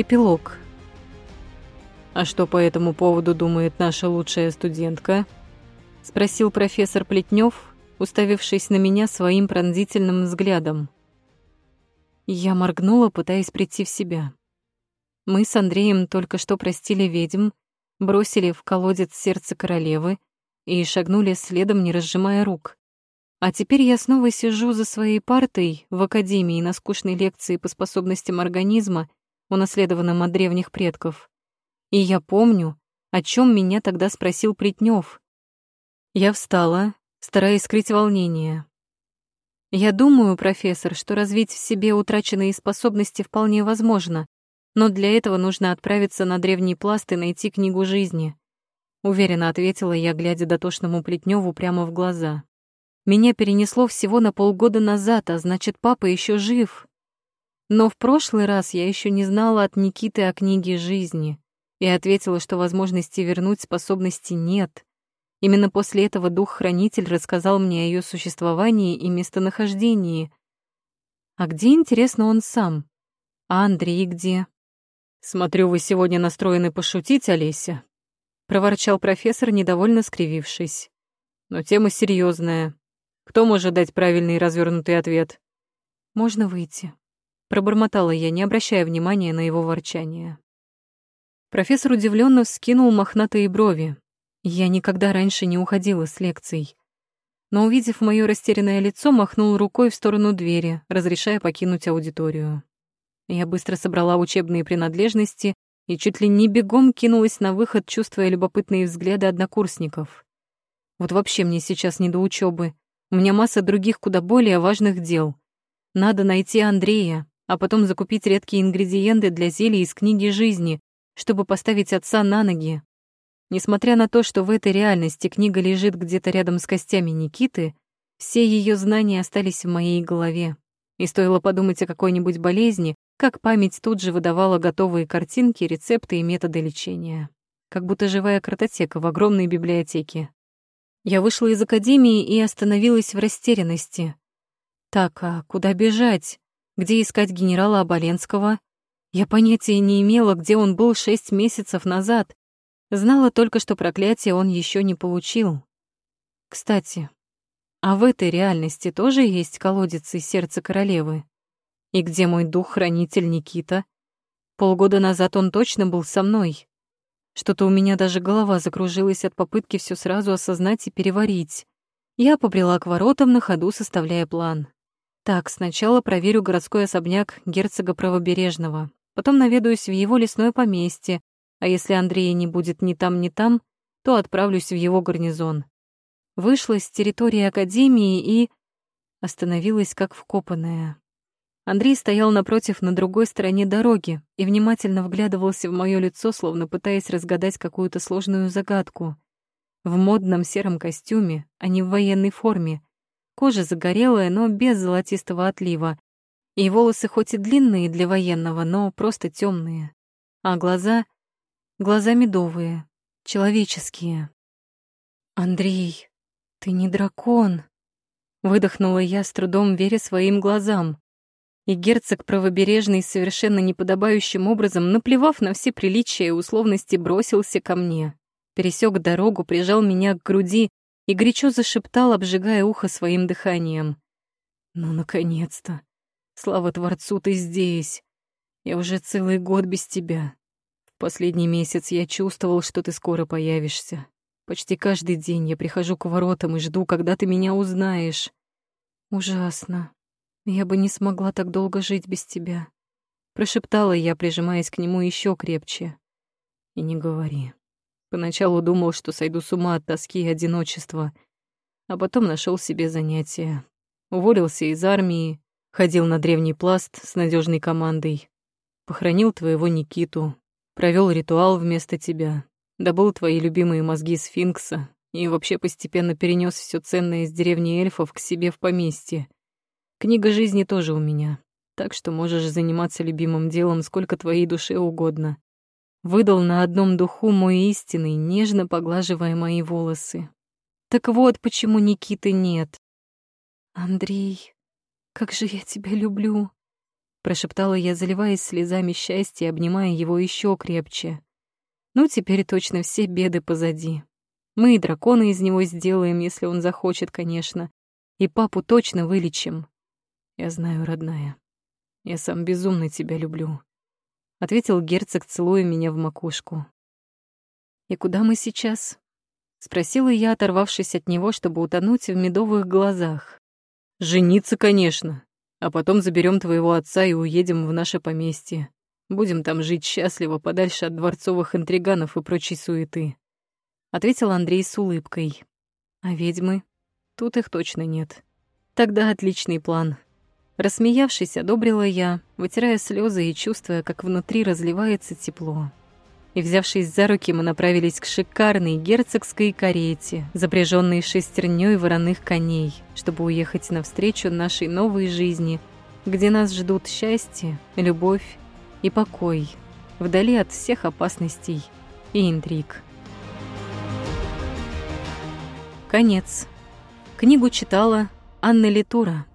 Эпилог. «А что по этому поводу думает наша лучшая студентка?» — спросил профессор Плетнев, уставившись на меня своим пронзительным взглядом. Я моргнула, пытаясь прийти в себя. Мы с Андреем только что простили ведьм, бросили в колодец сердце королевы и шагнули следом, не разжимая рук. А теперь я снова сижу за своей партой в академии на скучной лекции по способностям организма, унаследованном от древних предков. И я помню, о чем меня тогда спросил Плетнев. Я встала, стараясь скрыть волнение. Я думаю, профессор, что развить в себе утраченные способности вполне возможно, но для этого нужно отправиться на древний пласт и найти книгу жизни. Уверенно ответила я, глядя дотошному Плетневу прямо в глаза. Меня перенесло всего на полгода назад, а значит, папа еще жив. Но в прошлый раз я еще не знала от Никиты о книге жизни и ответила, что возможности вернуть способности нет. Именно после этого дух-хранитель рассказал мне о ее существовании и местонахождении. А где, интересно, он сам? А Андрей где? «Смотрю, вы сегодня настроены пошутить, Олеся», — проворчал профессор, недовольно скривившись. «Но тема серьезная. Кто может дать правильный и развернутый ответ?» «Можно выйти», — пробормотала я, не обращая внимания на его ворчание. Профессор удивленно вскинул мохнатые брови. Я никогда раньше не уходила с лекций. Но, увидев мое растерянное лицо, махнул рукой в сторону двери, разрешая покинуть аудиторию. Я быстро собрала учебные принадлежности и чуть ли не бегом кинулась на выход, чувствуя любопытные взгляды однокурсников. Вот вообще мне сейчас не до учебы. У меня масса других куда более важных дел. Надо найти Андрея, а потом закупить редкие ингредиенты для зелья из книги жизни, чтобы поставить отца на ноги. Несмотря на то, что в этой реальности книга лежит где-то рядом с костями Никиты, все ее знания остались в моей голове. И стоило подумать о какой-нибудь болезни, как память тут же выдавала готовые картинки, рецепты и методы лечения. Как будто живая картотека в огромной библиотеке. Я вышла из академии и остановилась в растерянности. Так, а куда бежать? Где искать генерала Оболенского? Я понятия не имела, где он был шесть месяцев назад. Знала только, что проклятие он еще не получил. Кстати, а в этой реальности тоже есть колодец из сердца королевы? И где мой дух-хранитель Никита? Полгода назад он точно был со мной. Что-то у меня даже голова закружилась от попытки все сразу осознать и переварить. Я побрела к воротам на ходу, составляя план. Так, сначала проверю городской особняк герцога Правобережного, потом наведаюсь в его лесное поместье, а если Андрея не будет ни там, ни там, то отправлюсь в его гарнизон вышла с территории Академии и... остановилась как вкопанная. Андрей стоял напротив на другой стороне дороги и внимательно вглядывался в моё лицо, словно пытаясь разгадать какую-то сложную загадку. В модном сером костюме, а не в военной форме. Кожа загорелая, но без золотистого отлива. И волосы хоть и длинные для военного, но просто темные. А глаза... глаза медовые, человеческие. «Андрей», «Ты не дракон!» Выдохнула я с трудом, веря своим глазам. И герцог правобережный, совершенно неподобающим образом, наплевав на все приличия и условности, бросился ко мне. Пересек дорогу, прижал меня к груди и горячо зашептал, обжигая ухо своим дыханием. «Ну, наконец-то! Слава Творцу, ты здесь! Я уже целый год без тебя. В последний месяц я чувствовал, что ты скоро появишься. Почти каждый день я прихожу к воротам и жду, когда ты меня узнаешь. Ужасно. Я бы не смогла так долго жить без тебя. Прошептала я, прижимаясь к нему еще крепче. И не говори. Поначалу думал, что сойду с ума от тоски и одиночества, а потом нашел себе занятие. Уволился из армии, ходил на древний пласт с надежной командой, похоронил твоего Никиту, провел ритуал вместо тебя, добыл твои любимые мозги сфинкса и вообще постепенно перенес все ценное из деревни эльфов к себе в поместье. Книга жизни тоже у меня, так что можешь заниматься любимым делом сколько твоей душе угодно. Выдал на одном духу мой истинный, нежно поглаживая мои волосы. Так вот, почему Никиты нет. Андрей, как же я тебя люблю. прошептала я, заливаясь слезами счастья, обнимая его еще крепче. Ну, теперь точно все беды позади. Мы и дракона из него сделаем, если он захочет, конечно. И папу точно вылечим. Я знаю, родная. Я сам безумно тебя люблю. Ответил герцог, целуя меня в макушку. И куда мы сейчас? Спросила я, оторвавшись от него, чтобы утонуть в медовых глазах. «Жениться, конечно. А потом заберем твоего отца и уедем в наше поместье. Будем там жить счастливо, подальше от дворцовых интриганов и прочей суеты», — ответил Андрей с улыбкой. «А ведьмы? Тут их точно нет. Тогда отличный план». Рассмеявшись, одобрила я, вытирая слезы и чувствуя, как внутри разливается тепло и, взявшись за руки, мы направились к шикарной герцогской карете, запряженной шестерней вороных коней, чтобы уехать навстречу нашей новой жизни, где нас ждут счастье, любовь и покой, вдали от всех опасностей и интриг. Конец. Книгу читала Анна Литура.